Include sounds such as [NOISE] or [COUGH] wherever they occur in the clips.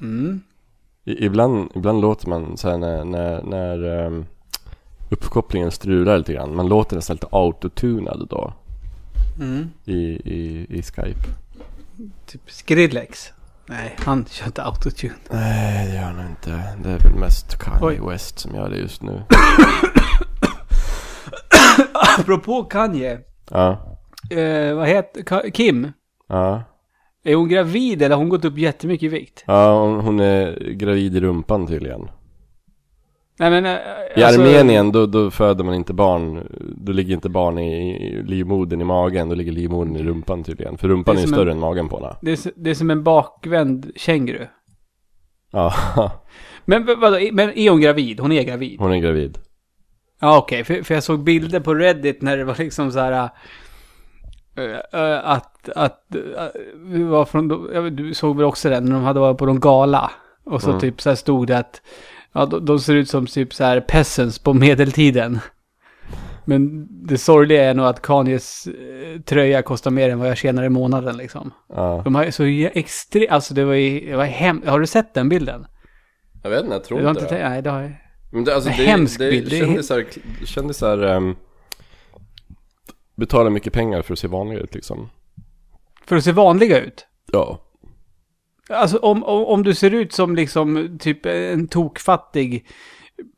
Mm. I, ibland, ibland låter man så här när, när, när um, uppkopplingen strular lite grann. Man låter nästan lite autotunad då Mm. i, i, i Skype. Typ Skrillex. Nej, han kör inte autotune. Nej, det gör han inte. Det är väl mest Kanye Oj. West som gör det just nu. [COUGHS] Apropå Kanye. Ja, Eh, vad heter Kim? ja. Är hon gravid eller har hon gått upp jättemycket i vikt? Ja, hon, är gravid i rumpan tydligen. Nej men... eh, I alltså- Armenien då, då föder man inte barn, då ligger inte barn i, i livmodern i magen, då ligger livmodern i rumpan tydligen. För rumpan Det är är större en- än magen på henne. Det är, det är som en bakvänd känguru. Ja, [LAUGHS] Men vadå, men är hon gravid? Hon är gravid? hon är gravid. Ja okej, för, för jag såg bilder på Reddit när det var liksom så här... äh, äh, att, att, äh, vi var från, jag vet, du såg väl också den, när de hade varit på någon gala. Och så Mm. typ så här stod det att, ja de, de ser ut som typ så här peasants på medeltiden. Men det sorgliga är nog att Kanyes eh, tröja kostar mer än vad jag tjänar i månaden liksom. Ja. De har så extremt, alltså det var ju, det var hem, har du sett den bilden? Jag vet inte, jag tror inte det. Nej, det har jag. Men det, alltså, det, hemsk det, bild, kändisar, kändisar um, betalar mycket pengar för att se vanliga ut liksom. För att se vanliga ut. Ja. Alltså om, om, om du ser ut som liksom typ en tokfattig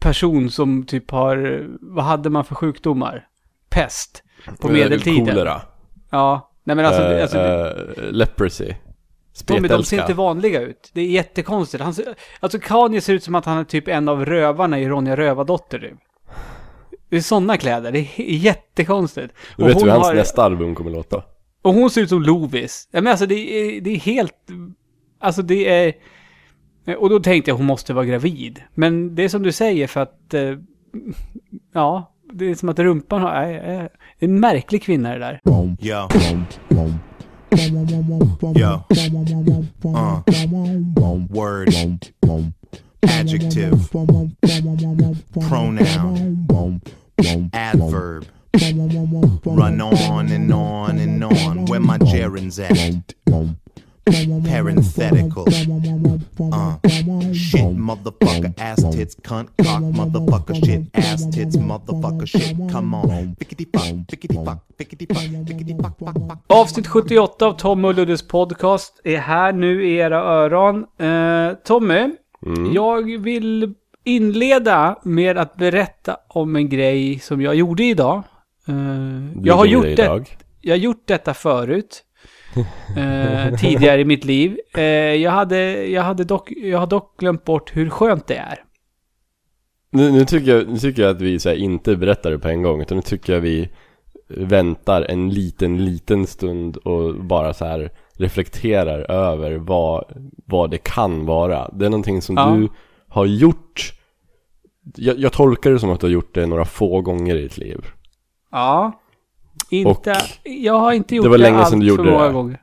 person som typ har, vad hade man för sjukdomar? Pest. På Eh, medeltiden. Kolera. Ja. Nej men alltså, Eh, alltså eh, leprosy. Tommy, de ser Spetälska. inte vanliga ut. Det är jättekonstigt. Han ser, alltså Kanye ser ut som att han är typ en av rövarna i Ronja Rövardotter typ. Det är sådana kläder. Det är jättekonstigt. Du vet hur hans har- nästa album kommer låta? Och hon ser ut som Lovis. Ja, men alltså det är, det är helt... Alltså det är... Och då tänkte jag hon måste vara gravid. Men det är som du säger för att... eh, Ja, det är som att rumpan har... är- är en märklig kvinna det där. Yo. Yo. Uh. Word. Adjective. Pronoun. [LAUGHS] Adverb. Run on and on and on. Where my gerunds at? Parenthetical. Uh. Shit, motherfucker, ass tits, cunt, cock, motherfucker, shit, ass tits, motherfucker, shit. Come on. Avsnitt 78 av Tom och Luddes podcast är här nu i era öron. Eh, Tommy, jag vill inleda med att berätta om en grej som jag gjorde idag. Eh, jag har gjort det idag. Jag har gjort detta förut. [LAUGHS] eh, tidigare i mitt liv. Eh, jag, hade, jag, hade dock, jag har dock glömt bort hur skönt det är. Nu, nu, tycker jag, nu tycker jag att vi här, inte berättar det på en gång, utan nu tycker jag vi väntar en liten, liten stund och bara så här reflekterar över vad, vad det kan vara. Det är någonting som Ja. du har gjort. Jag, jag tolkar det som att du har gjort det några få gånger i ditt liv. Ja. Inte, jag har inte gjort det var länge allt sedan du för gjorde många det. gånger.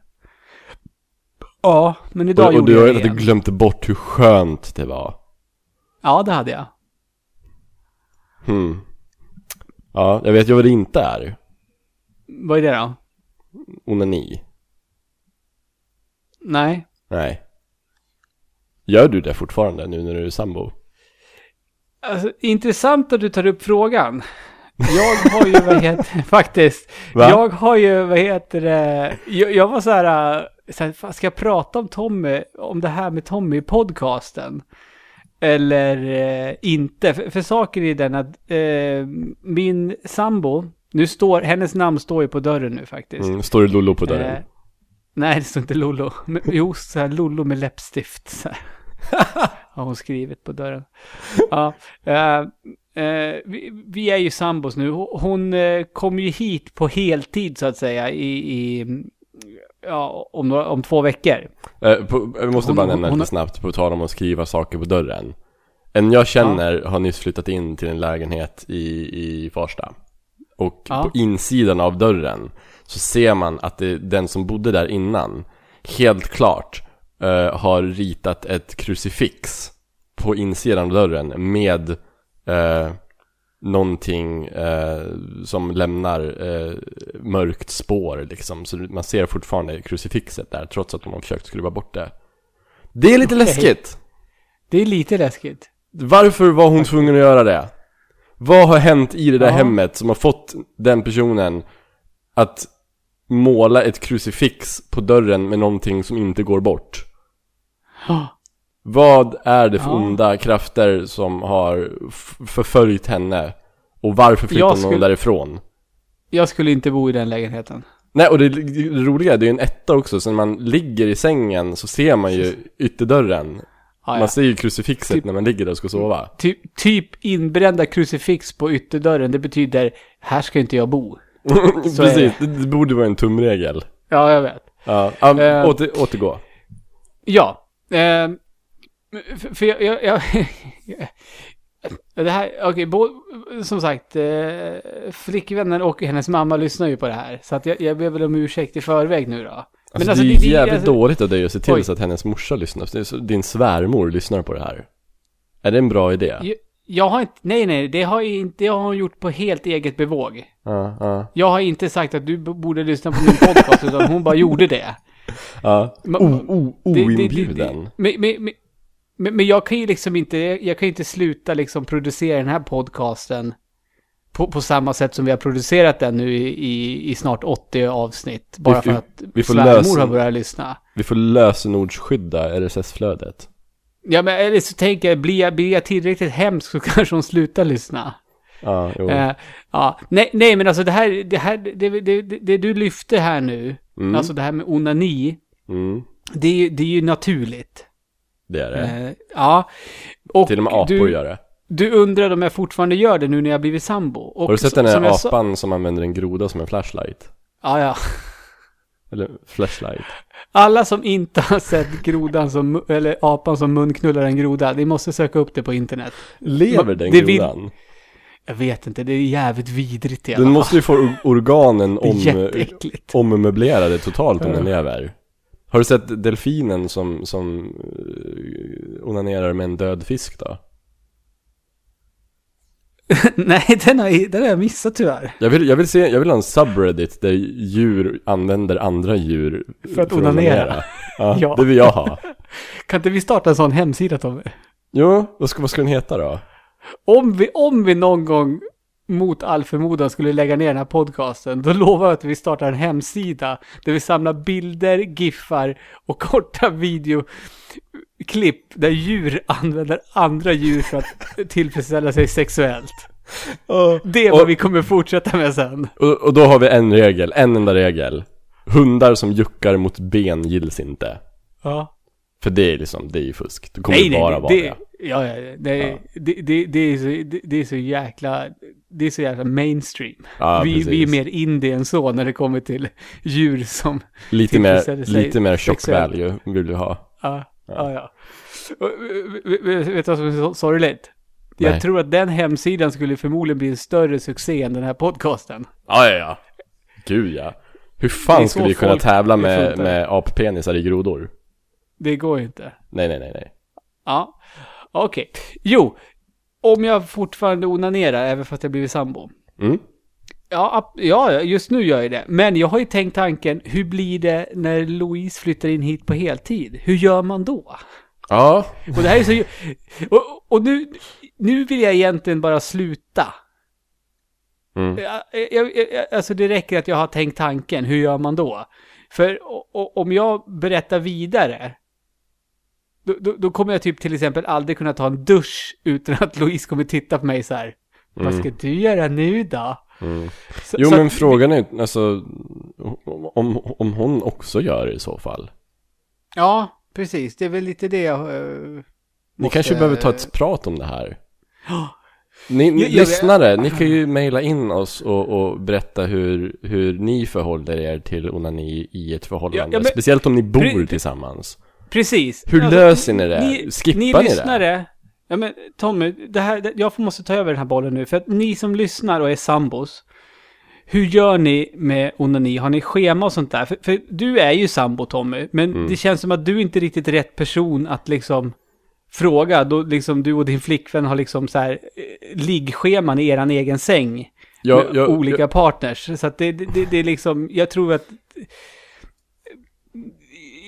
Ja, men idag Och, och gjorde du har jag det. inte glömt bort hur skönt det var. Ja, det hade jag. Hmm. Ja, jag vet ju vad det inte är. Vad är det då? Onani. Nej. Nej. Gör du det fortfarande nu när du är sambo? Alltså, intressant att du tar upp frågan. Jag har ju, vad heter [LAUGHS] faktiskt. Va? Jag har ju, vad heter det, jag, jag var så här, äh, så här, ska jag prata om Tommy, om det här med Tommy i podcasten? Eller eh, inte? För, för saker är den att eh, min sambo, nu står, hennes namn står ju på dörren nu faktiskt. Mm, står det Lollo på dörren? Eh, nej, det står inte Lollo. Men, jo, så här Lollo med läppstift. Så här. [LAUGHS] Har hon skrivit på dörren. Ja, eh, eh, vi, vi är ju sambos nu. Hon, eh, kom ju hit på heltid så att säga i, i ja, om, några- om två veckor. Eh, på, jag måste Hon- bara nämna hon- lite snabbt på tal om att skriva saker på dörren. En jag känner har nyss flyttat in till en lägenhet i, i Farsta. Och Ja. på insidan av dörren så ser man att det, den som bodde där innan helt klart eh, har ritat ett krucifix på insidan av dörren med eh, någonting eh, som lämnar eh, mörkt spår liksom. Så man ser fortfarande krucifixet där trots att de har försökt skruva bort det. Det är lite Okej. läskigt. Det är lite läskigt. Varför var hon tvungen att göra det? Vad har hänt i det där Ja. hemmet som har fått den personen att måla ett krucifix på dörren med någonting som inte går bort? Vad är det för onda krafter som har förföljt henne? Och varför flyttade Jag hon skulle- därifrån? Jag skulle inte bo i den lägenheten. Nej, och det, det roliga är, det är ju en etta också, så när man ligger i sängen så ser man ju ytterdörren. Ja, ja. Man ser ju krucifixet Typ- när man ligger där och ska sova. Typ, typ inbrända krucifix på ytterdörren, det betyder här ska inte jag bo. [LAUGHS] Precis, det. det borde vara en tumregel. Ja, jag vet. Ja, Eh. åter, återgå. Ja. Eh, för, jag... jag, jag [LAUGHS] det här, okej, bo- som sagt, eh, flickvännen och hennes mamma lyssnar ju på det här. Så att jag, jag ber väl om ursäkt i förväg nu då. Alltså, det är ju jävligt dåligt av dig att se till Oj. så att hennes morsa lyssnar. Så- Din svärmor lyssnar på det här. Är det en bra idé? Jag, jag har inte, nej nej, det har, inte, det har hon gjort på helt eget bevåg. Ja, ja, Jag har inte sagt att du borde lyssna på min podcast, utan hon bara gjorde det. Ja. Oinbjuden. Men, jag kan ju liksom inte, jag kan inte sluta liksom producera den här podcasten på, på samma sätt som vi har producerat den nu i, i, i snart 80 avsnitt. Bara Vi- för att vi får svärmor har börjat lyssna. Vi får lösenordsskydda RSS-flödet. Ja, men eller så tänker jag, blir jag, blir jag tillräckligt hemsk så [LAUGHS] kanske hon slutar lyssna. Ja, jo. Eh, ja, nej, nej, men alltså det här, det här, det, det, det, det du lyfte här nu, Mm. alltså det här med onani, Mm, det är ju, det är ju naturligt. det är det. Eh, ja. Och Till och med apor du, gör det. Du undrar om jag fortfarande gör det nu när jag blivit sambo. Och Har du sett som- den som här sa- apan som använder en groda som en flashlight? Ja, ja. Eller flashlight? Alla som inte har sett grodan som, eller apan som munknullar en groda, ni måste söka upp det på internet. Lever den det vill- grodan? Jag vet inte, det är jävligt vidrigt i alla Den fall. måste ju få or- organen om, ommöblerade totalt om den lever. Har du sett delfinen som, som uh, onanerar med en död fisk då? [LAUGHS] Nej, den har, den har jag missat tyvärr. Jag vill, jag vill se, jag vill ha en subreddit där djur använder andra djur För att onanera. Ja, [LAUGHS] Ja. det vill jag ha. [LAUGHS] Kan inte vi starta en sån hemsida Tommy? Jo, vad ska, vad ska den heta då? Om vi, om vi någon gång mot all förmodan skulle lägga ner den här podcasten, då lovar jag att vi startar en hemsida där vi samlar bilder, giffar och korta videoklipp där djur använder andra djur för att [LAUGHS] tillfredsställa sig sexuellt. Det är vad Och- vi kommer fortsätta med sen. Och, och då har vi en regel, en enda regel. Hundar som juckar mot ben gills inte. Ja. För det är liksom, det är ju fusk. Det kommer ju bara vara det, det. Ja, ja, det, det, det, det, är så, det, är så jäkla, det är så jäkla mainstream. Ja, vi, vi är mer indie än så när det kommer till djur som, Lite mer, sig lite mer sexuellt. value vill du ha. ja, ja, ja. Vet du vad som är sorgligt? Jag Nej. tror att den hemsidan skulle förmodligen bli en större succé än den här podcasten. Ja, ja, ja. Gud ja. Hur fan skulle vi kunna tävla med, med appenisar i grodor? Det går ju inte. Nej, nej, nej, nej. Ja, okej. Jo, om jag fortfarande onanerar även fast jag blivit sambo. Mm. Ja, ja, just nu gör jag det. Men jag har ju tänkt tanken, hur blir det när Louise flyttar in hit på heltid? Hur gör man då? Ja, Och det här är så... Och, och nu, nu vill jag egentligen bara sluta. mm. Jag, jag, jag, alltså det räcker att jag har tänkt tanken, hur gör man då? För o- o- om jag berättar vidare, då, då, då kommer jag typ till exempel aldrig kunna ta en dusch utan att Louise kommer titta på mig så här. Vad ska du göra nu då? Mm. Så, Jo så men att- frågan är alltså om, om hon också gör det i så fall. Ja, precis. Det är väl lite det jag... eh, Ni måste- kanske behöver ta ett prat om det här. [GASPS] Ni, ni Jag- jag- lyssnare, ni kan ju mejla in oss och, och berätta hur, hur ni förhåller er till onani i ett förhållande. Men- Speciellt om ni bor Pre- tillsammans. Precis. Hur Alltså, löser ni det? Skippar ni det? Ni lyssnare. Ja men Tommy, det här, det, jag måste ta över den här bollen nu. För att ni som lyssnar och är sambos. Hur gör ni med onani? Har ni schema och sånt där? För, för du är ju sambo Tommy. Men Mm. det känns som att du inte är riktigt rätt person att liksom fråga. Då liksom du och din flickvän har liksom så här eh, liggscheman i eran egen säng. Jag, med jag, olika partners. Så att det, det, det, det är liksom, jag tror att...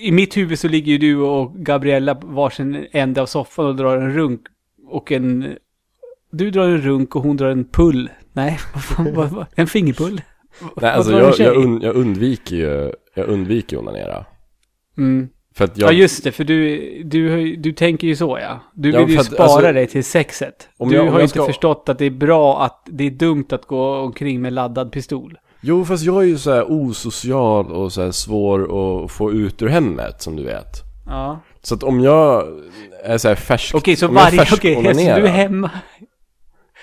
i mitt huvud så ligger ju du och Gabriella på varsin ände av soffan och drar en runk och en... Du drar en runk och hon drar en pull. Nej, [LAUGHS] vad fan, en fingerpull. Nej, alltså jag, jag, und, jag undviker ju, jag undviker ju onanera. Mm. För att Ja, jag, just det, för du, du, ju- du tänker ju så ja. Du Ja, vill ju för att, spara alltså, dig till sexet. Du jag- har ju inte ska- förstått att det är bra att det är dumt att gå omkring med laddad pistol. Jo fast jag är ju så här osocial och så här svår att få ut ur hemmet som du vet. Ja. Så att om jag är så här färsk, Okej, så om jag är varje... färsk Okej, så onanerad, du är hemma.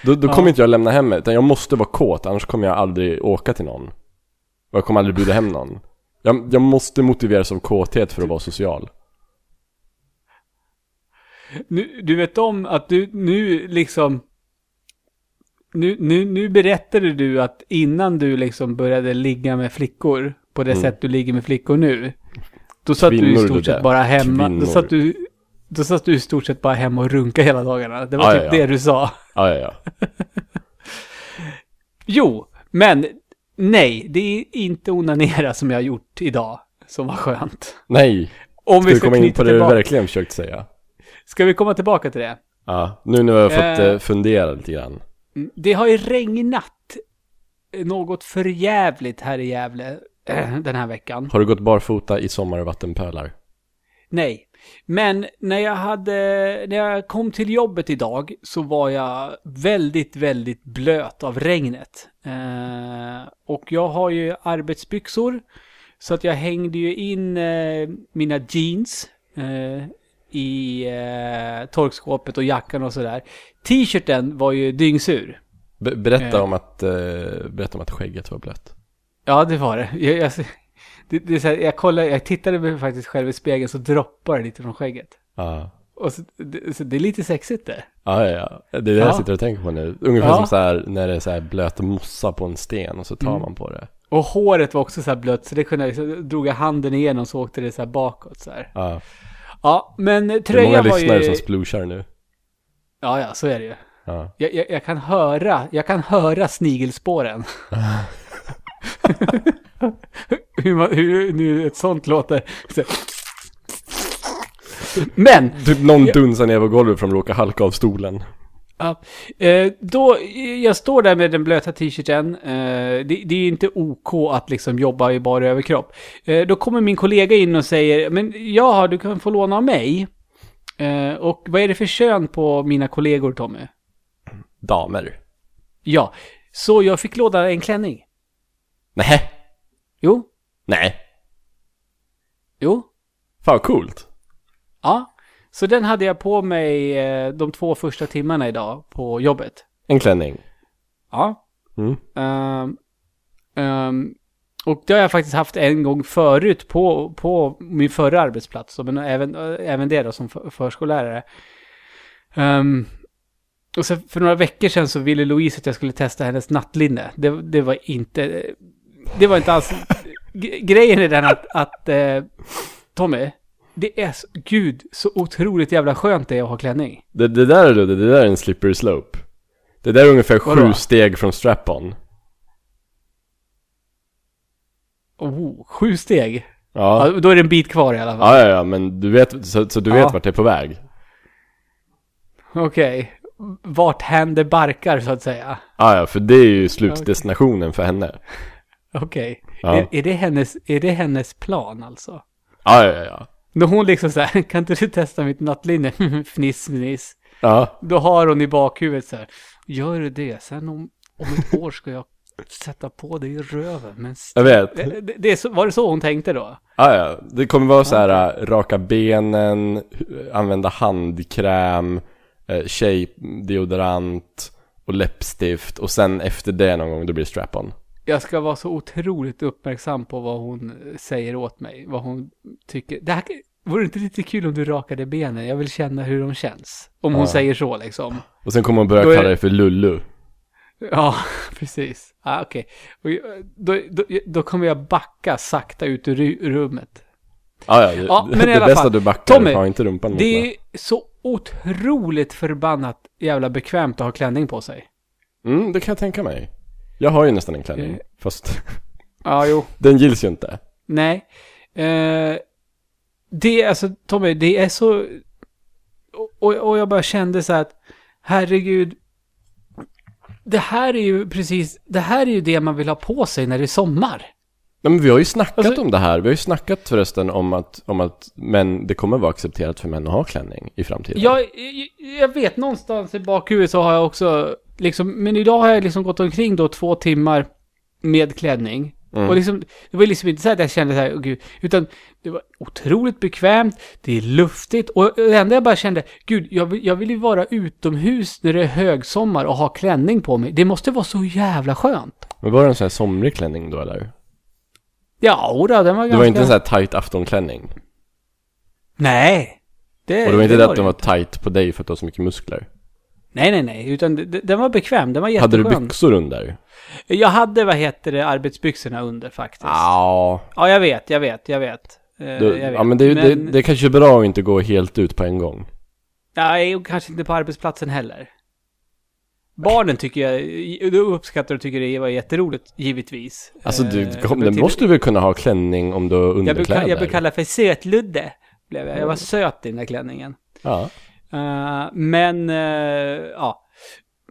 Då, då kommer inte jag lämna hemmet, utan jag måste vara kåt, annars kommer jag aldrig åka till någon. Och jag kommer aldrig bjuda hem någon. Jag, jag måste motiveras av kåthet för att vara social. Nu, du vet om att du nu liksom... Nu, nu, nu berättade du att innan du liksom började ligga med flickor på det Mm. sätt du ligger med flickor nu. Då satt du i Kvinnor, stort sett bara hemma. Kvinnor. Då satt du... Då satt du i stort sett bara hemma och runka hela dagarna. Det var Ja, typ ja, ja. det du sa. Ja, ja, ja. [LAUGHS] Jo, men nej, det är inte onanera som jag har gjort idag som var skönt. Nej, Om ska vi ska komma in på det du verkligen försökt säga? Ska vi komma tillbaka till det? Ja, nu när vi har fått Eh. eh, fundera lite grann. Det har ju regnat något förjävligt här i Gävle eh, den här veckan. Har du gått barfota i sommarvattenpölar? Nej, men när jag hade, när jag kom till jobbet idag så var jag väldigt, väldigt blöt av regnet. Eh, och jag har ju arbetsbyxor så att jag hängde ju in eh, mina jeans eh, i eh, torkskåpet och jackan och sådär. T-shirten var ju dyngsur. Be- berätta, Eh. om att, eh, berätta om att skägget var blött. Ja, det var det. Jag, jag, det, det här, jag, kollade, jag tittade mig faktiskt själv i spegeln så droppar det lite från skägget. Ja. Och så, det, så det är lite sexigt det. Ja, ja, ja. Det är det Ja. jag sitter och tänker på nu. Ungefär Ja. som så här när det är så här blöt mossa på en sten och så tar Mm. man på det. Och håret var också så här blött så det kunde jag, så drog jag handen igenom så åkte det så här bakåt så här. Ja. Ja, men Det är många tröjan var lyssnare ju... som splushar nu. Ja, ja, så är det ju. Ja. Jag, jag, jag kan höra, jag kan höra snigelspåren. [LAUGHS] hur, man, hur nu ett sånt låter. Så. Men, Typ någon dunsar ner på golvet för att de råkar halka av stolen. Ja, eh, då, jag står där med den blöta t-shirten. Eh, det, det är inte OK att liksom jobba i bara överkropp. Eh, då kommer min kollega in och säger, men ja, du kan få låna av mig. Eh, och vad är det för kön på mina kollegor, Tommy? Damer. Ja, så jag fick låna en klänning. Nej. Jo, Nej. jo, Fan vad coolt. ja. Så den hade jag på mig eh, de två första timmarna idag på jobbet. En klänning. Ja. Mm. Ehm, ehm, och det har jag faktiskt haft en gång förut på, på min förra arbetsplats. Men även, även det då som för, förskollärare. Ehm, och så för några veckor sedan så ville Louise att jag skulle testa hennes nattlinne. Det, det var inte... Det var inte alls... Grejen är den att, att eh, Tommy, det är, så- gud, så otroligt jävla skönt det är att ha klänning. Det, det där är det, det där är en slippery slope. Det där är ungefär Vadå? sju steg från strap-on. Oh, sju steg. Ja. Ja, då är det en bit kvar i alla fall. Ja, ja, ja, men du vet, så, så du vet Ja. vart det är på väg. Okej. Vart händer barkar så att säga? Ja, ja, för det är ju slutdestinationen för henne. Okej. Ja. Är, är, det hennes, är det hennes plan alltså? Ja, ja, ja. När hon liksom så här, [LAUGHS] kan inte du testa mitt nattlinne? [LAUGHS] fniss, fniss. Ja, Då har hon i bakhuvudet så här, gör du det? Sen om, om ett år ska jag sätta på dig i röven. Men jag vet. det, det, det så, var det så hon tänkte då? Ja, ja. Det kommer vara så här, äh, raka benen, använda handkräm, eh, tjejdeodorant och läppstift. Och sen efter det någon gång, då blir det strap-on. Jag ska vara så otroligt uppmärksam på vad hon säger åt mig. Vad hon tycker. Det här, vore det inte lite kul om du rakade benen? Jag vill känna hur de känns. Om hon Ja. säger så liksom. Och sen kommer hon börja är- kalla det för Lullu. Ja, [LAUGHS] precis. Ah, Okej. Jag- Då, då, då kommer jag backa sakta ut ur ru- rummet. Ja, ja. Det, [LAUGHS] men i det alla bästa fall. du backar, Tommy, har inte rumpan mot Det är så otroligt förbannat jävla bekvämt att ha klänning på sig. Mm, det kan jag tänka mig. Jag har ju nästan en klänning, Eh. fast [LAUGHS] Ja, jo. den gills ju inte. Nej. Eh, det, alltså Tommy, det är så... Och, och jag bara kände så här att, herregud. Det här är ju precis, det här är ju det man vill ha på sig när det är sommar. Ja, men vi har ju snackat Alltså- om det här. Vi har ju snackat förresten om att, om att män, det kommer vara accepterat för män att ha klänning i framtiden. Jag, jag- jag vet någonstans i bakhuvudet så har jag också, liksom, men idag har jag liksom gått omkring då två timmar med klänning. Mm. Och liksom, det var liksom inte så att jag kände så här, "Åh, gud, utan det var otroligt bekvämt, det är luftigt och det enda jag bara kände, gud, jag vill, jag vill ju vara utomhus när det är högsommar och ha klänning på mig. Det måste vara så jävla skönt. Men var det en sån här somrig klänning då eller? Ja, oda, den var ganska... Det var inte en sån här tight aftonklänning? Nej. Det, Och det var inte det att den var tight på dig för att du har så mycket muskler? Nej, nej, nej, utan den var bekväm, den var Hade jätteskön. du byxor under? Jag hade, vad heter det, arbetsbyxorna under faktiskt. Ja. Ja, jag vet, jag vet, jag vet. Eh, Du, jag vet. ja men det, det, det kanske är bra att inte gå helt ut på en gång. Nej, och kanske inte på arbetsplatsen heller. Barnen tycker jag, du uppskattar och tycker det var jätteroligt, givetvis. Alltså du, Eh, kom, men den måste du väl kunna ha klänning om du har jag blev, underkläder? jag blev kallad för sötludde. Blev jag. jag var söt i den där klänningen. Ja. Eh, men, eh, ja.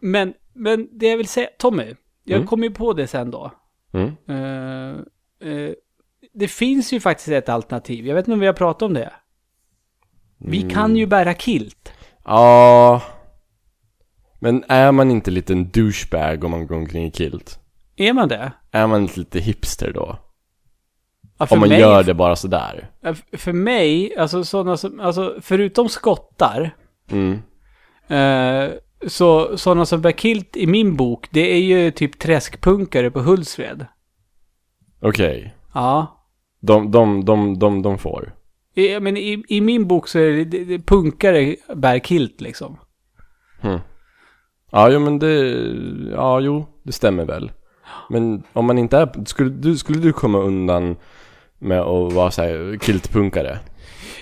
Men, men det jag vill säga, Tommy, jag Mm. kom ju på det sen då. Mm. Eh, det finns ju faktiskt ett alternativ. Jag vet inte om vi har pratat om det. Vi Mm. kan ju bära kilt. Ja. Men är man inte lite en douchebag om man går omkring i kilt? Är man det? Är man inte lite hipster då? Ja, Om man mig, gör det bara sådär? För mig, alltså sådana som, alltså förutom skottar, Mm. eh, så sådana som bär kilt i min bok, det är ju typ träskpunkare på Hultsfred. Okej. Ja. De, de, de, de, de får. I, men i, i min bok så är det, det, det punkare bär kilt liksom. Hm. Ja, jo men det, ja jo, det stämmer väl. Men om man inte är, skulle du, skulle du komma undan med att vara såhär kiltpunkare?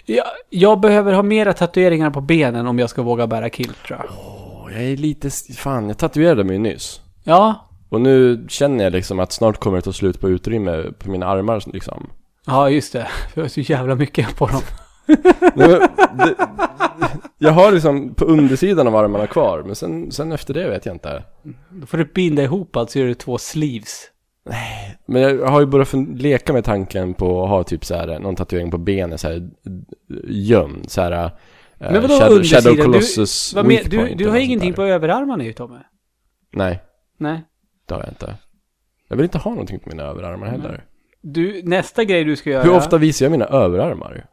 Jag, jag behöver ha mera tatueringar på benen om jag ska våga bära kilt tror jag. Åh, jag är lite, fan jag tatuerade mig nyss. Ja, Och nu känner jag liksom att snart kommer det ta slut på utrymme på mina armar liksom. ja just det. [LAUGHS] Jag har så jävla mycket på dem. Nej, [LAUGHS] men det, jag har liksom på undersidan av armarna kvar, men sen, sen efter det vet jag inte. Då får du binda ihop allt så gör du två sleeves. Men jag har ju börjat leka med tanken på att ha typ så här någon tatuering på benet så här gömd så här. eh, Men vadå Shadow? Shadow Du- Colossus du, point du eller har ingenting på överarmarna ju Tommy. Nej, Nej. det har jag inte. Jag vill inte ha någonting på mina överarmar heller. Du, nästa grej du ska göra. Hur ofta visar jag mina överarmar?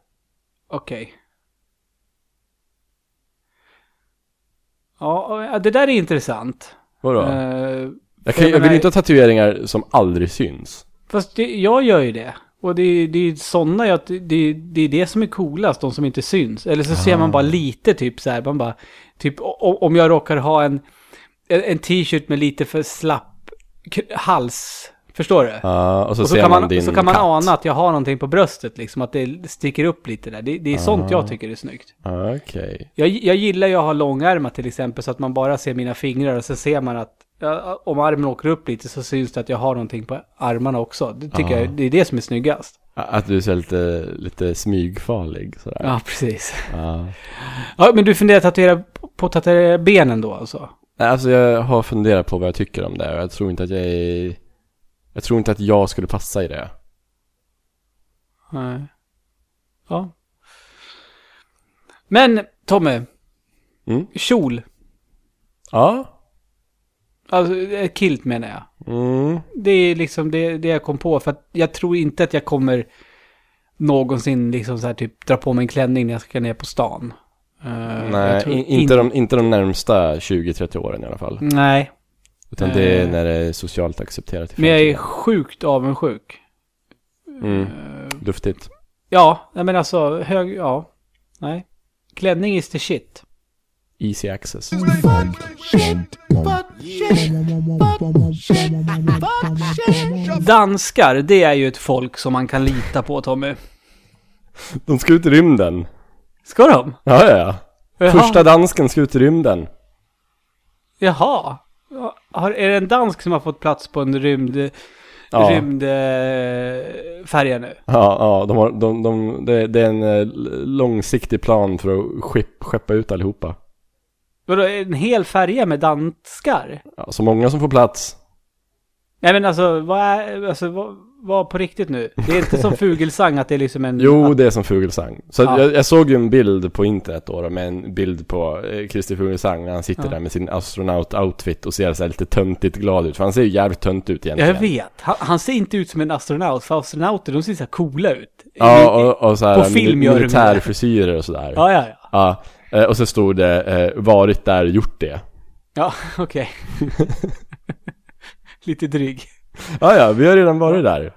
Okej. Ja, ja, det där är intressant. Vadå? Eh, jag, kan, jag jag vill inte ha tatueringar som aldrig syns. fast det, jag gör ju det. Och det, det är sådana jag, det, det är det som är coolast, de som inte syns. Eller så ser man bara lite typ så här, man bara, typ om jag råkar ha en, en, t-shirt med lite för slapp hals, förstår du? Ja, och så, och så ser kan man, din så kan man katt. ana att jag har någonting på bröstet, liksom att det sticker upp lite där. Det, det är sånt jag tycker är snyggt. Ah, Okej. Jag, jag gillar ju att ha långärmat till exempel så att man bara ser mina fingrar och så ser man att ja, om armen åker upp lite så syns det att jag har någonting på armarna också. Det tycker Ja. jag, det är det som är snyggast. Att du är så lite, lite smygfarlig sådär. Ja, precis. Ja. [LAUGHS] Ja, men du funderar tatuera på att tatuera benen då alltså? Alltså jag har funderat på vad jag tycker om det och jag tror inte att jag är... Jag tror inte att jag skulle passa i det. Nej. Ja. Men Tommy, Mm. kjol. Ja. Alltså ett kilt menar jag. Mm. Det är liksom det, det jag kom på. För att jag tror inte att jag kommer någonsin liksom så här typ dra på mig en klänning när jag ska ner på stan. Eh, jag Nej, tror in, inte, de, inte de närmsta 20-30 åren i alla fall. Nej, Utan det är Eh. när det är socialt accepterat men jag är sjukt avundsjuk. Mm. Eh, Luftigt. ja, men alltså hög, ja. Nej. Klänning is the shit. Easy access. Danskar, det är ju ett folk som man kan lita på Tommy. De ska ut i rymden. Ska de? Ja, ja, ja. Första dansken ska ut i rymden. Jaha. Har, är det en dansk som har fått plats på en rymd... Ja, Ja. rymdfärja nu. Ja, ja de har, de, de, det, det är en eh, långsiktig plan för att skepp, skeppa ut allihopa. Vadå, en hel färja med danskar? Ja, så många som får plats. Nej men alltså, vad är, alltså vad, vad på riktigt nu? Det är inte som [LAUGHS] Fugelsang att det är liksom en... Jo, det är som Fugelsang. Så Ja. jag, jag såg ju en bild på internet då, då med en bild på eh, Christer Fugelsang när han sitter Ja. där med sin astronaut-outfit och ser så här lite töntigt glad ut. För han ser ju jävligt tönt ut egentligen. jag vet. Han, han ser inte ut som en astronaut, för astronauter de ser så coola ut. Ja, och, och så här, På film gör militärfrisyrer och sådär. Ja, ja, ja. Ja, och så stod det eh, varit där, gjort det. Ja, [LAUGHS] okej. [LAUGHS] Lite dryg. Ja, ja, vi har redan varit där. Ja,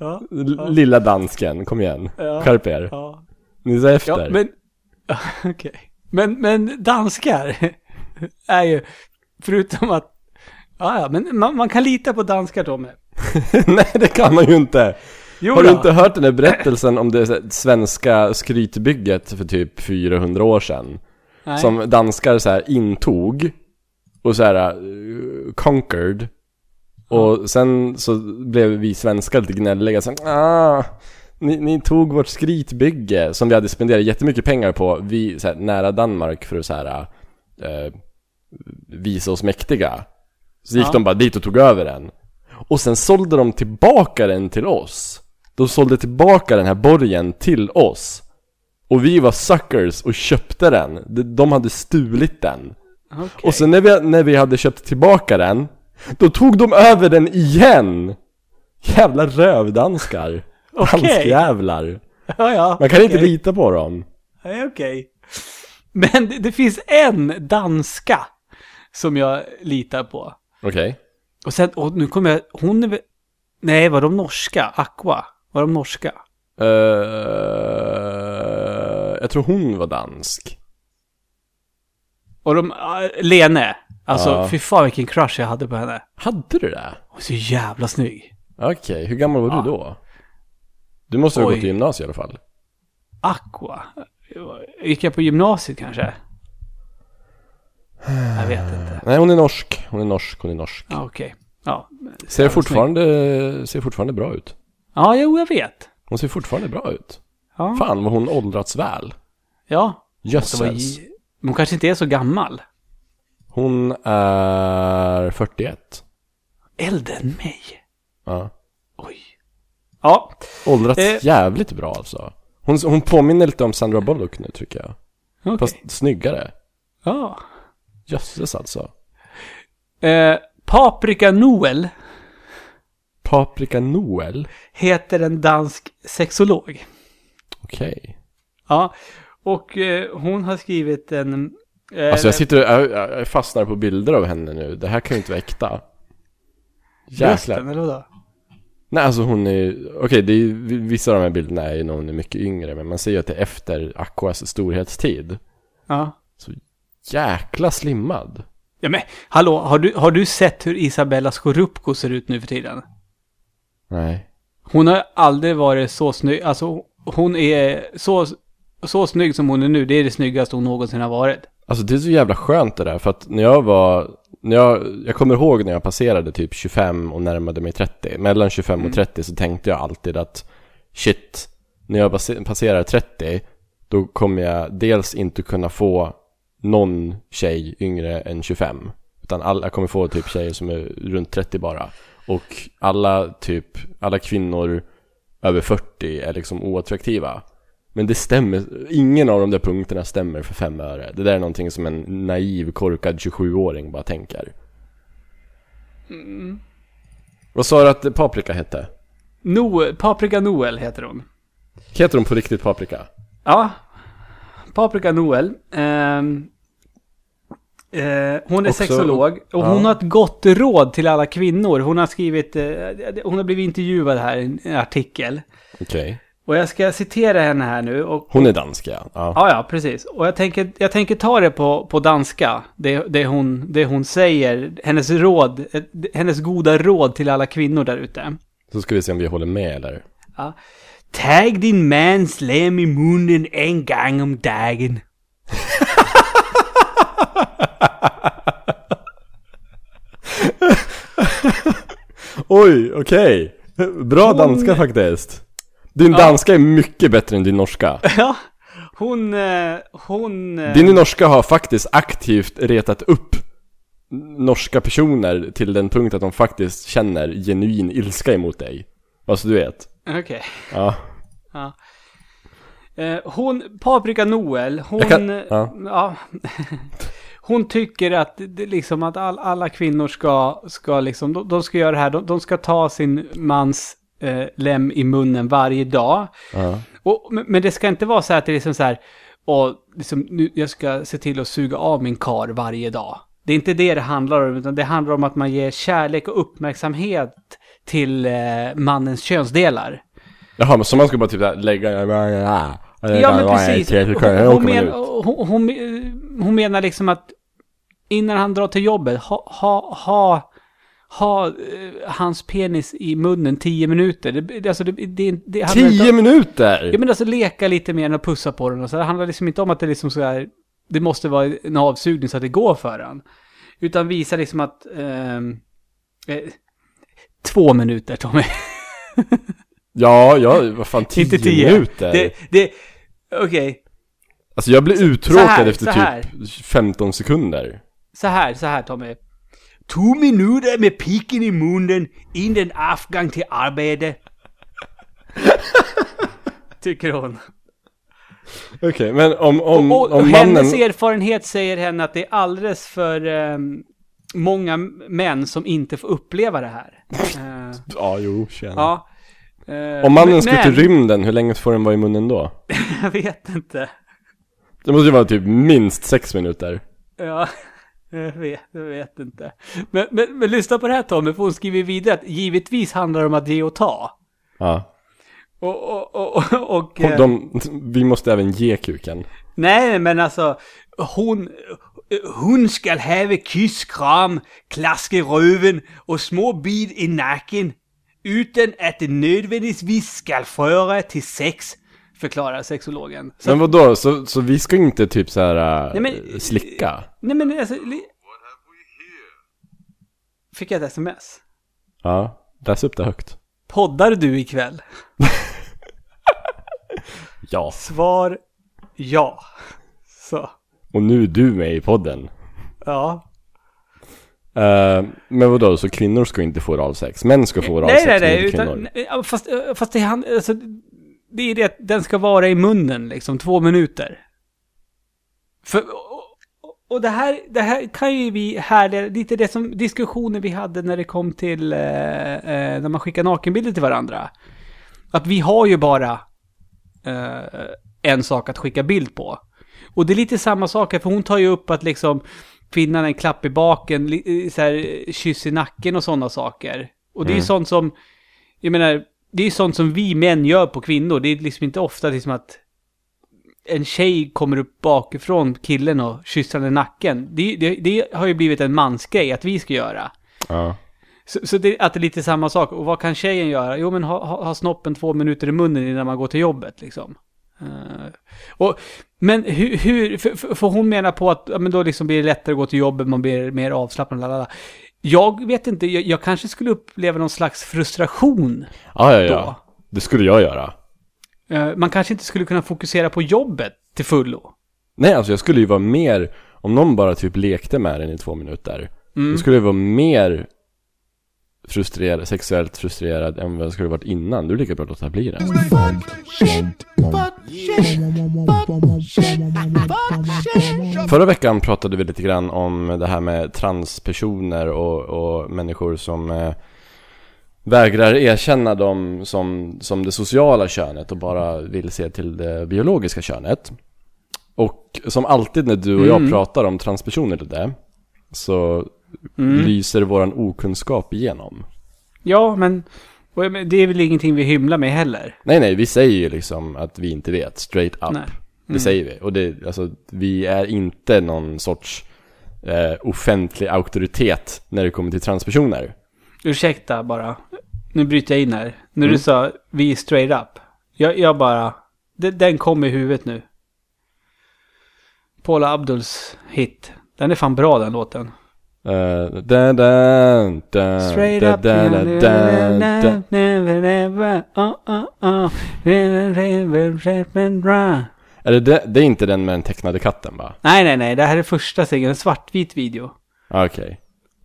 Ja. Lilla dansken, kom igen. Ja. Skärp er. ja. Ni är efter. Ja, men... [LAUGHS] Okej. Men, men danskar är ju, förutom att... Ja, ja, men man, man kan lita på danskar, Tommy. Nej, det kan man ju inte. Jo Har du inte hört den där berättelsen om det svenska skrytbygget för typ 400 år sedan? Nej. Som danskar så här intog och så här uh, conquered. Och sen så blev vi svenskar lite gnälliga. Så, ah, ni, ni tog vårt skrytbygge som vi hade spenderat jättemycket pengar på, vi, här, nära Danmark för att så här, eh, visa oss mäktiga. Så gick Ja. de bara dit och tog över den. Och sen sålde de tillbaka den till oss. De sålde tillbaka den här borgen till oss. Och vi var suckers och köpte den. De- De hade stulit den. Okej. Och sen när vi, när vi hade köpt tillbaka den, då tog de över den igen! Jävla rövdanskar. [LAUGHS] Okej. Danskjävlar. Ja, ja. Man kan inte okej. lita på dem. Okej. Men det, det finns en danska som jag litar på. Okej. Och sen, och nu kommer jag, hon är väl, nej var de norska? Aqua? Var de norska? Eh, jag tror hon var dansk. Och de, äh, Lene. Alltså Ja. fy fan vilken crush jag hade på henne. Hade du det? Hon är så jävla snygg. Okej, hur gammal var Ja. du då? Du måste ha gått i gymnasiet i alla fall. Aqua. Gick jag på gymnasiet kanske? Jag vet inte. Nej, hon är norsk. Hon är norsk, hon är norsk. Okej. Ja. Ser fortfarande, ser fortfarande bra ut. Ja, jo, jag vet. Hon ser fortfarande bra ut. Ja. Fan vad hon åldrats väl. Ja. Var Jösses. hon kanske inte är så gammal. Hon är 41. Äldre än mig. Ja. Oj. Ja. Åldrats Eh. jävligt bra alltså. Hon, hon påminner lite om Sandra Bullock nu tycker jag. Okej. Fast snyggare. Ja. Jösses alltså. Eh, Paprika Noel Paprika Noel. heter en dansk sexolog. Okej. Ja. Och eh, hon har skrivit en... Eh, Alltså jag sitter och jag, jag fastnar på bilder av henne nu. Det här kan ju inte vara äkta. Brösten, Jäklar. eller vadå? Nej alltså hon är Okej, det är vissa av de här bilderna är ju när hon är mycket yngre. Men man ser ju att det är efter Aquas storhetstid. Ja. Jäkla slimmad. Ja men, hallå, har du, har du sett hur Isabella Scorupco ser ut nu för tiden? Nej. Hon har aldrig varit så snygg, alltså hon är så, så snygg som hon är nu, det är det snyggaste hon någonsin har varit. Alltså det är så jävla skönt det där. För att när jag var när jag, jag kommer ihåg när jag passerade typ 25 och närmade mig 30. Mellan 25 och 30 så tänkte jag alltid att shit, när jag passe- passerar 30 då kommer jag dels inte kunna få någon tjej yngre än 25. Utan alla, jag kommer få typ tjejer som är runt 30 bara. Och alla typ, alla kvinnor över 40 är liksom oattraktiva. Men det stämmer, ingen av de där punkterna stämmer för fem öre. Det där är någonting som en naiv, korkad 27-åring bara tänker. Vad sa du att paprika hette? Noel, Paprika Noel heter hon. Heter hon på riktigt paprika? Ja. Paprika Noel. Ehm, eh, hon är Också- sexolog och ja. hon har ett gott råd till alla kvinnor. Hon har skrivit, eh, hon har blivit intervjuad här i en artikel. Okej. Och jag ska citera henne här nu. Och, Hon är dansk ja. ja. Ja, ja, precis. Och jag tänker, jag tänker ta det på, på danska. Det, det, hon, det hon säger. Hennes råd. eh, Hennes goda råd till alla kvinnor där ute. Så ska vi se om vi håller med eller? Ja. Tag din mans lem i munnen en gång om dagen. Oj, okej. Bra Hon- danska faktiskt. Din danska är mycket bättre än din norska. Ja, hon, eh, hon... eh, Din norska har faktiskt aktivt retat upp norska personer till den punkt att de faktiskt känner genuin ilska emot dig. Vad så du vet. Okej. Ja. Ja. Eh, hon, Paprika Noel, hon... Kan- ja. ja. [LAUGHS] hon tycker att, det, liksom att all, alla kvinnor ska, ska liksom, de, de ska göra det här, de, de ska ta sin mans eh, lem i munnen varje dag. ja. Och, men, det ska inte vara så här att det är liksom så här, och liksom, nu, jag ska se till att suga av min kar varje dag. Det är inte det det handlar om, utan det handlar om att man ger kärlek och uppmärksamhet till eh, mannens könsdelar. Jaha, men så man ska bara typ lägga... Ja, men precis. Hon, hon, hon, hon menar liksom att innan han drar till jobbet, ha, ha, ha, ha eh, hans penis i munnen tio minuter. Det, alltså, det, det, det Tio om- minuter! Ja men alltså leka lite mer än att pussa på den och så. Det handlar liksom inte om att det liksom så här, det måste vara en avsugning så att det går för den. Utan visa liksom att, ehm, eh, två minuter Tommy. [LAUGHS] Ja, ja, vad fan, tio, inte tio. minuter? Det, det, okej. Alltså jag blir uttråkad här, efter typ 15 sekunder. Så här, så här Tommy. Två minuter med piken i munnen innan avgång till arbete. [LAUGHS] Tycker hon. Okej, men om, om, och och om mannen... hennes erfarenhet säger henne att det är alldeles för ehm, många män som inte får uppleva det här. Eh, Ja, jo, tjena. ja. Eh, Om mannen men- skulle till rymden, hur länge får den vara i munnen då? [LAUGHS] Jag vet inte. Det måste ju vara typ minst sex minuter. Ja, jag vet, jag vet inte. Men, men, men lyssna på det här Tommy, för hon skriver vidare att givetvis handlar det om att ge och ta. Ja. Och, och, och, och, och eh, de, vi måste även ge kuken. Nej, men alltså hon, hon ska have kyss, kram, klask i röven och små bid i nacken utan att det nödvändigtvis ska föra till sex, förklarar sexologen. Så, Men vad då? Så, så vi ska inte typ så här Nej, men- slicka? nej men alltså... Li, fick jag ett sms? Ja, läs upp det högt. Poddar du ikväll? [LAUGHS] Ja. Svar ja. Så, Och nu är du med i podden. ja. Uh, men vad då? så kvinnor ska inte få oralsex? Män ska få oralsex, Nej, nej, nej. Utan, kvinnor? nej, ja, fast, eh, fast det, han, alltså, det är det att den ska vara i munnen, liksom, två minuter. För, och, och- det här, det här kan ju vi härleda, lite det som diskussioner vi hade när det kom till, eh, eh, när man skickar nakenbilder till varandra. Att vi har ju bara eh, en sak att skicka bild på. Och det är lite samma sak här, för hon tar ju upp att liksom kvinnan en klapp i baken, li- så här, kyss i nacken och sådana saker. Och det är ju Mm. sånt som, jag menar, det är sånt som vi män gör på kvinnor. Det är liksom inte ofta liksom att en tjej kommer upp bakifrån killen och kysser den i nacken. Det, det, det har ju blivit en mansgrej att vi ska göra. Ja. Så, så det, att det är lite samma sak. Och vad kan tjejen göra? Jo, men ha, ha, ha snoppen två minuter i munnen innan man går till jobbet liksom. Eh, och, men hur, hur för, för, hon menar på att men då liksom blir det lättare att gå till jobbet, man blir mer avslappnad. Lalala. Jag vet inte, jag, jag kanske skulle uppleva någon slags frustration Ja, ja, då. ja. Det skulle jag göra. Eh, man kanske inte skulle kunna fokusera på jobbet till fullo. Nej, alltså jag skulle ju vara mer, om någon bara typ lekte med den i två minuter, Mm. då skulle jag vara mer frustrerad, sexuellt frustrerad än vad jag skulle varit innan. Du är lika bra att låta bli det. Förra veckan pratade vi lite grann om det här med transpersoner och, och människor som eh, vägrar erkänna dem som, som det sociala könet och bara vill se till det biologiska könet. Och som alltid när du och jag Mm. pratar om transpersoner lite så Mm. lyser våran okunskap igenom. Ja, men och men- det är väl ingenting vi hymlar med heller. Nej, nej, vi säger ju liksom att vi inte vet, straight up. Nej. Det Mm. säger vi. Och det, alltså, vi är inte någon sorts eh, offentlig auktoritet när det kommer till transpersoner. Ursäkta bara. Nu bryter jag in här. När Mm. du sa vi är straight up. Jag, jag bara... Det, den kom i huvudet nu. Paula Abduls hit. Den är fan bra den låten. Uh, da, da, da, Straight da, up. da, da, da, da. Never, never, oh, oh, oh. Never, never, never. Är det, det, det är inte den med den tecknade katten va? Nej, nej, nej. Det här är första singeln. En svartvit video. Ah, Okej.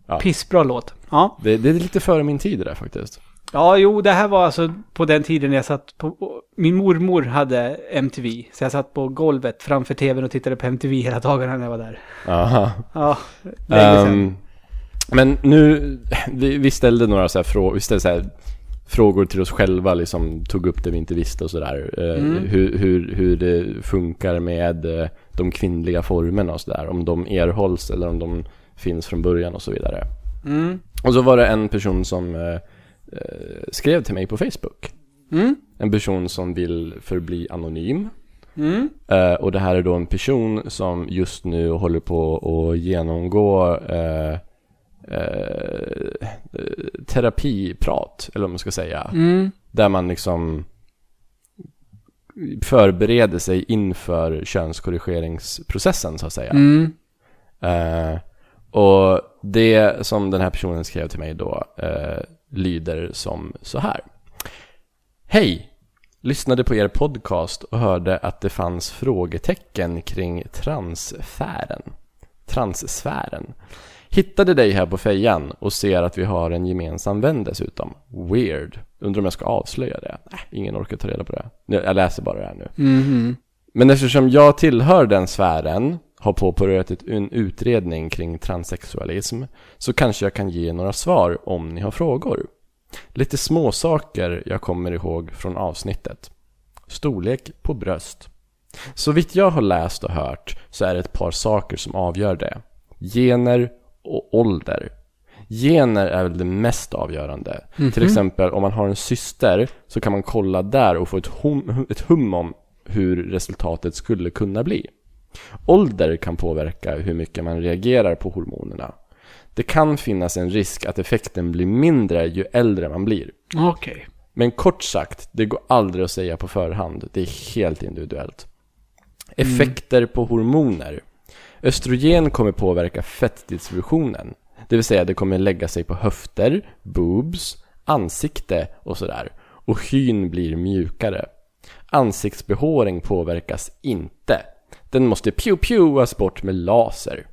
Ja. Pissbra låt. Ja. Det, det är lite före min tid det där faktiskt. Ja, jo, det här var alltså på den tiden jag satt på... Min mormor hade MTV. Så jag satt på golvet framför tvn och tittade på MTV hela dagarna när jag var där. Aha. Ja, länge sedan. Ehm, men nu, vi, vi ställde några så här frågor, vi ställde så här frågor till oss själva, liksom tog upp det vi inte visste och sådär. Uh, Mm. hur, hur, hur det funkar med eh, de kvinnliga formerna och sådär. Om de erhålls eller om de finns från början och så vidare. Mm. Och så var det en person som eh, skrev till mig på Facebook. Mm. En person som vill förbli anonym. Mm. Eh, och det här är då en person som just nu håller på att genomgå eh, eh, terapiprat, eller vad man ska säga. Mm. Där man liksom förbereder sig inför könskorrigeringsprocessen så att säga. Mm. Eh, och det som den här personen skrev till mig då eh, lyder som så här. Hej! Lyssnade på er podcast och hörde att det fanns frågetecken kring transfären. Transsfären. Hittade dig här på fejan och ser att vi har en gemensam vän dessutom. Weird. Undrar om jag ska avslöja det? Nej, ingen orkar ta reda på det. Jag läser bara det här nu. Mhm. Men eftersom jag tillhör den sfären, har påbörjat en utredning kring transsexualism, så kanske jag kan ge några svar om ni har frågor. Lite små saker jag kommer ihåg från avsnittet. Storlek på bröst. Så vitt jag har läst och hört så är det ett par saker som avgör det. Gener och ålder. Gener är väl det mest avgörande. Till exempel om man har en syster så kan man kolla där och få ett hum, ett hum om hur resultatet skulle kunna bli. Ålder kan påverka hur mycket man reagerar på hormonerna. Det kan finnas en risk att effekten blir mindre ju äldre man blir. Okej. Men kort sagt, det går aldrig att säga på förhand. Det är helt individuellt. Effekter på hormoner. Östrogen kommer påverka fettdistributionen. Det vill säga det kommer lägga sig på höfter, boobs, ansikte och sådär. Och hyn blir mjukare. Ansiktsbehåring påverkas inte. Den måste pew-pewas bort med laser.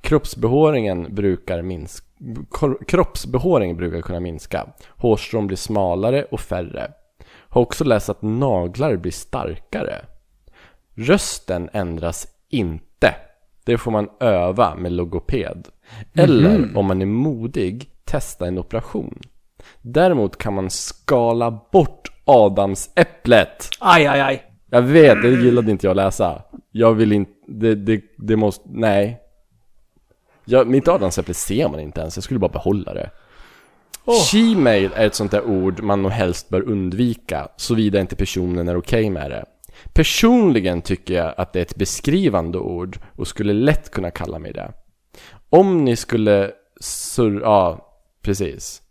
Kroppsbehåringen brukar minska Kroppsbehåring brukar kunna minska. Hårstrån blir smalare och färre. Har också läst att naglar blir starkare. Rösten ändras inte. Det får man öva med logoped. Eller om man är modig, testa en operation. Däremot kan man skala bort adamsäpplet. Aj, aj, aj. Jag vet, det gillade inte jag att läsa. Jag vill inte, det, det, det måste, nej. Jag, mitt adamsäpple ser man inte ens, jag skulle bara behålla det. She-made är ett sånt där ord man nog helst bör undvika, såvida inte personen är okej med det. Personligen tycker jag att det är ett beskrivande ord och skulle lätt kunna kalla mig det. Om ni skulle surra, ja, precis.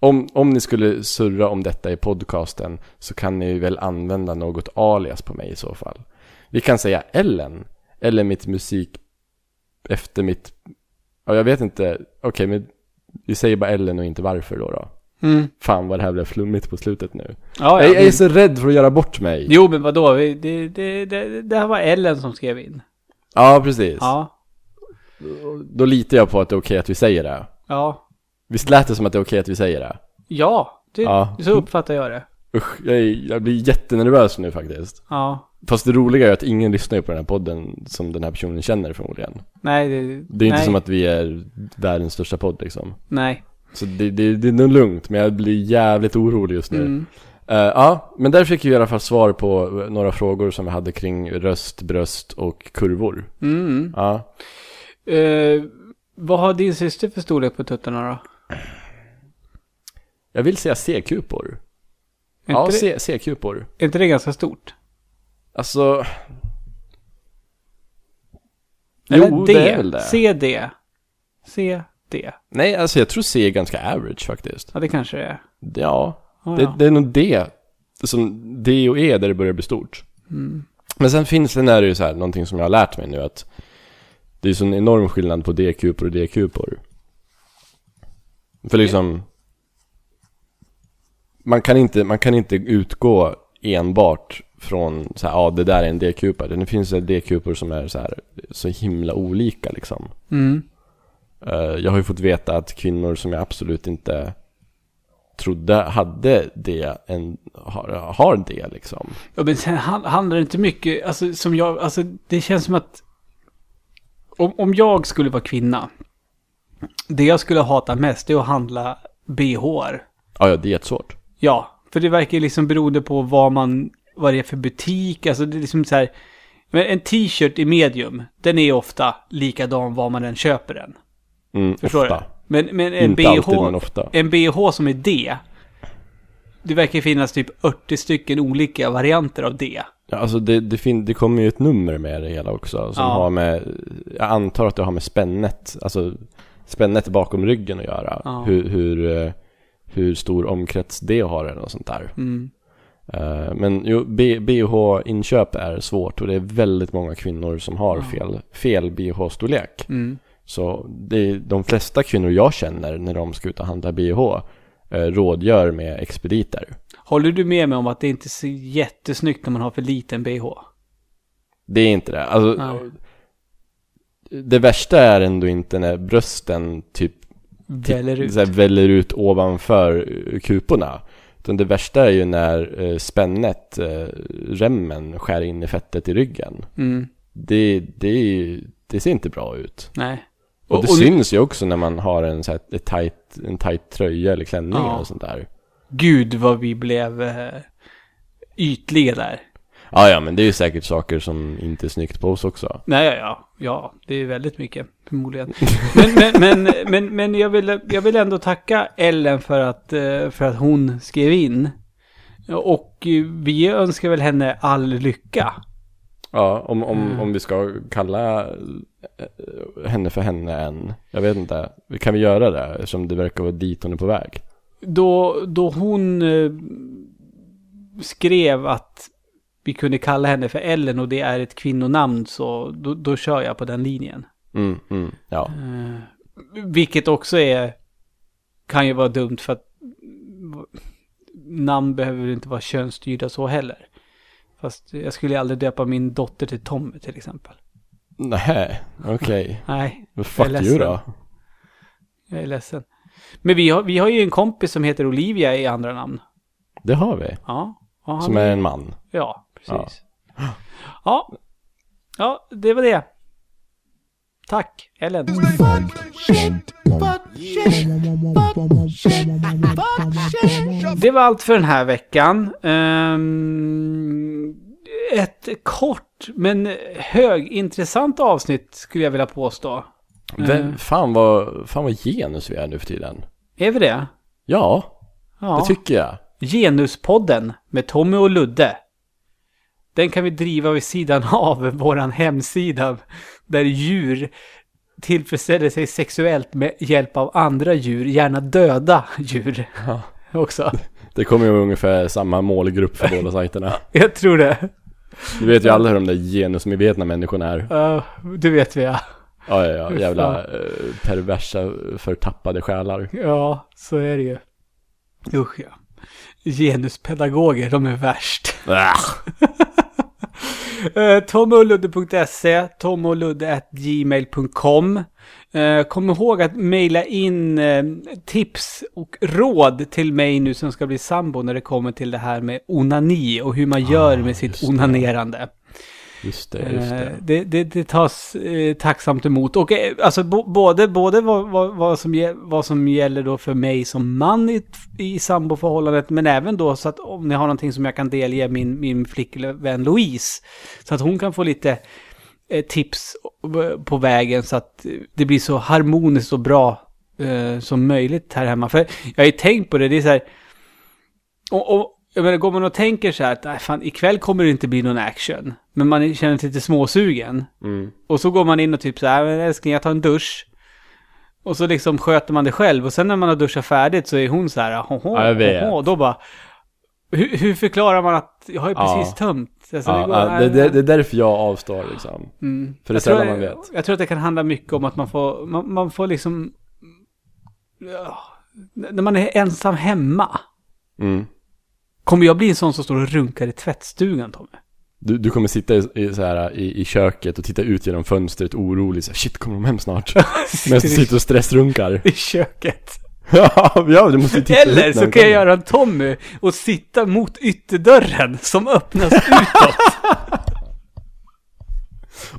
Om, om ni skulle surra om detta i podcasten så kan ni väl använda något alias på mig i så fall. Vi kan säga Ellen, eller mitt musik efter mitt... Ja, jag vet inte. Okej, men vi säger bara Ellen och inte varför då då. Mm. Fan vad det här blev flummigt på slutet nu. Ja, jag, ja. jag är så rädd för att göra bort mig. Jo, men vadå? Det, det, det, det här var Ellen som skrev in. Ja, precis. Ja. Då litar jag på att det är okej att vi säger det. Ja. Visst lät det som att det är okej att vi säger det? Ja. Det, Ja. Så uppfattar jag det. Usch, jag, är, jag blir jättenervös nu faktiskt. Ja. Fast det roliga är att ingen lyssnar ju på den här podden som den här personen känner förmodligen. Nej, det, Det är inte nej, som att vi är världens största podd liksom. Nej. Så det, det, det är nog lugnt, men jag blir jävligt orolig just nu. Mm. Eh, ja, men där fick vi i alla fall svar på några frågor som vi hade kring röst, bröst och kurvor. Mm. Ja. Eh, vad har din syster för storlek på tuttarna då? Jag vill säga C-kupor. Är Ja, det, C- C-kupor. är inte det ganska stort? Alltså... Eller jo, D. det är väl det. CD. CD. Nej, alltså jag tror C är ganska average faktiskt. Ja, det kanske det är. Ja, Ja, det, ja. det är nog D. Som D och E där det börjar bli stort. Mm. Men sen finns det, när det ju så här, någonting som jag har lärt mig nu att Det är så en enorm skillnad på D-kupor och D-kupor. För liksom... Man kan inte, man kan inte utgå enbart från så här, ja det där är en D-kupa. Det finns D-kupor som är så här, så himla olika liksom. Mm. Eh, jag har ju fått veta att kvinnor som jag absolut inte trodde hade det, en, har, har det liksom. Ja, men sen han- handlar det inte mycket, alltså som jag, alltså det känns som att om, om jag skulle vara kvinna, det jag skulle hata mest det är att handla BHR. Ja, ja, det är jättesvårt. Ja, för det verkar liksom beroende på vad man, vad det är för butik, alltså det är liksom så här, men en t-shirt i medium, den är ofta likadan var man än köper den. Mm, Förstår ofta. du? Men, men en Inte BH, alltid, men ofta. en BH som är D, det verkar finnas typ 80 stycken olika varianter av D. Ja, alltså det, det, fin- det kommer ju ett nummer med det hela också som Ja. har med, jag antar att det har med spännet, alltså spännet bakom ryggen att göra. Ja. Hur, hur, eh, hur stor omkrets det har eller något sånt där. Mm. Eh, Men jo, BH-inköp är svårt och det är väldigt många kvinnor som har Ja. fel, fel BH-storlek. Mm. Så det de flesta kvinnor jag känner när de ska ut och handla BH eh, rådgör med expediter. Håller du med mig om att det inte är så jättesnyggt när man har för liten BH? Det är inte det. Alltså. Det värsta är ändå inte när brösten typ Väller ut. så här, väller ut ovanför eh, kuporna. Utan det värsta är ju när eh, spännet, eh, remmen, skär in i fettet i ryggen. Mm. Det, det, det ser inte bra ut. Nej. Och, det och syns ju också när man har en, så här, ett tight, en tight tröja eller klänning Ja. och sånt där. Gud vad vi blev eh, ytliga där. Ja, ja, men det är ju säkert saker som inte är snyggt på oss också. Nej, ja, ja. Ja, det är väldigt mycket förmodligen. Men, men, men, men, men jag, vill, jag vill ändå tacka Ellen för att, eh, för att hon skrev in. Och vi önskar väl henne all lycka. Ja, om, om, Mm. om vi ska kalla eh, henne för henne än. Jag vet inte. Kan vi göra det? Eftersom det verkar vara dit hon är på väg. Då, då hon eh, skrev att vi kunde kalla henne för Ellen och det är ett kvinnonamn så då, då kör jag på den linjen. Mm, mm, ja. Eh, vilket också är, kan ju vara dumt för att namn behöver inte vara könsstyrda så heller. Fast jag skulle aldrig döpa min dotter till Tommy till exempel. Nej, okej. [LAUGHS] Nej, Vad fuck Jag är you då? jag är ledsen. Men vi har, vi har ju en kompis som heter Olivia i andra namn. Det har vi. Ja. Som är en man. Ja, precis. Ja. ja. det var det. Tack, Ellen. Det var allt för den här veckan. Ehm, ett kort men högintressant avsnitt skulle jag vilja påstå. Vem, Mm. fan, vad, fan vad genus vi är nu för tiden. Är vi det? Ja, Ja. det tycker jag. Genuspodden med Tommy och Ludde. Den kan vi driva vid sidan [LAUGHS] av våran hemsida där djur tillfredsställer sig sexuellt med hjälp av andra djur, gärna döda djur Ja. [LAUGHS] också. Det kommer ju ungefär samma målgrupp för båda sajterna. [LAUGHS] Jag tror det. Du vet ju alla hur de där genusmedvetna människorna är. Uh, du vet vi ja. Ja, ja, ja. Jävla eh, perversa, förtappade själar. Ja, så är det ju. Usch ja. Genuspedagoger, de är värst. Ah. Uh, tomoludde.se, tomoludde.gmail.com uh, Kom ihåg att mejla in eh, tips och råd till mig nu som ska bli sambo när det kommer till det här med onani och hur man gör med sitt onanerande. Just det, just det. Eh, det, det, det tas eh, tacksamt emot. Och eh, alltså både, både vad, vad, vad, som vad som gäller då för mig som man i, i samboförhållandet, men även då så att om ni har någonting som jag kan delge min, min flickvän Louise. Så att hon kan få lite eh, tips eh, på vägen så att det blir så harmoniskt och bra eh, som möjligt här hemma. För jag har ju tänkt på det, det är så här... Och, och, jag menar, går man och tänker så här att nej, fan, ikväll kommer det inte bli någon action. Men man känner sig lite småsugen. Mm. Och så går man in och typ så här, "Men älskling jag tar en dusch. Och så liksom sköter man det själv. Och sen när man har duschat färdigt så är hon så här, hoho, Ja, hoho. Då bara, hur, hur förklarar man att jag har ju Ja. precis tömt Alltså, Ja, går- ja, det, det, det är därför jag avstår liksom. Mm. För det är sällan man vet. Jag tror att det kan handla mycket om att man får, man, man får liksom... Ja, när man är ensam hemma. Mm. Kommer jag bli en sån som står och runkar i tvättstugan, Tommy? Du, du kommer sitta i, i, så här, i, i köket och titta ut genom fönstret orolig så här, Shit, kommer de hem snart? [LAUGHS] Medan du sitter och stressrunkar. i köket. [LAUGHS] ja, ja, du måste titta Eller så kan jag göra en Tommy och sitta mot ytterdörren som öppnas utåt.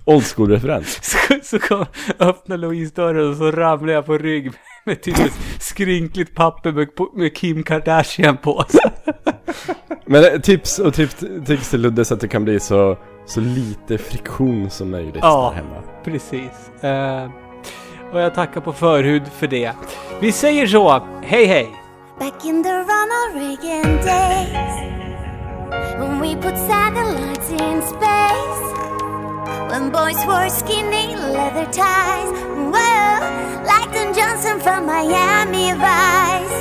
Old school-referens. [LAUGHS] Så, så kan öppna Louise dörren och så ramlar jag på rygg [LAUGHS] med typ ett skrynkligt papper med, med Kim Kardashian på. [LAUGHS] Men eh, tips och tips, tips till Ludde så att det kan bli så, så lite friktion som möjligt Ja. där hemma. Precis. Eh, och jag tackar på förhud för det. Vi säger så. Hej hej! Back in the Ronald Reagan days, when we put satellites in space, When boys wore skinny leather ties. Whoa, like Don Johnson from Miami Vice.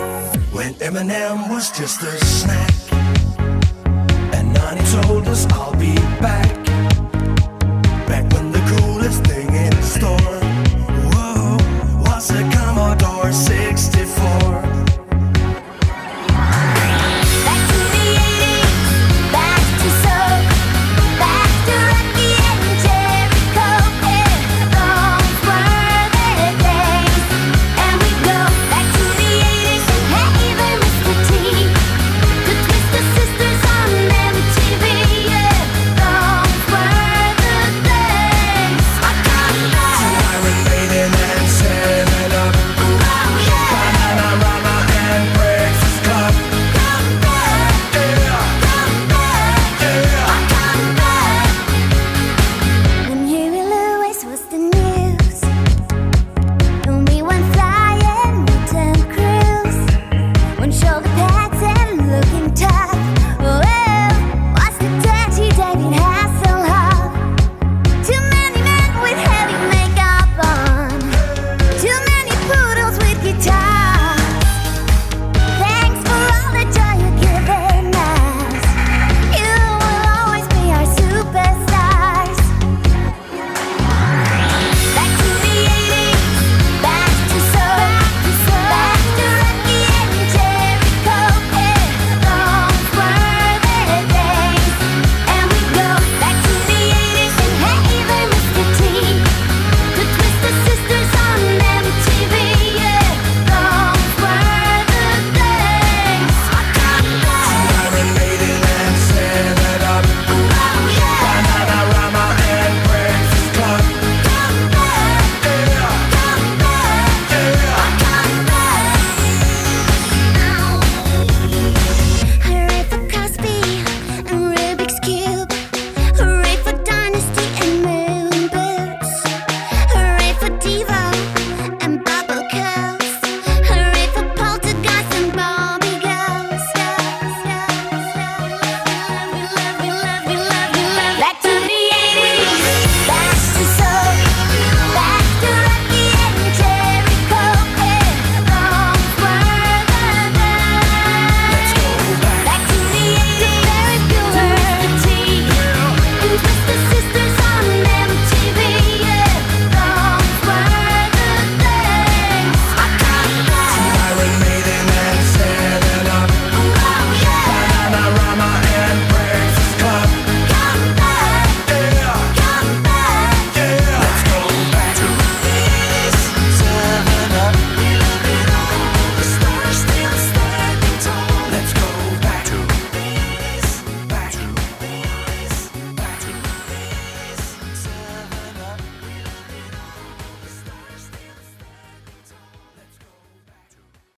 When Eminem was just a snack. And Nani told us, I'll be back. Back when the coolest thing in the store. Whoa, was a Commodore 64.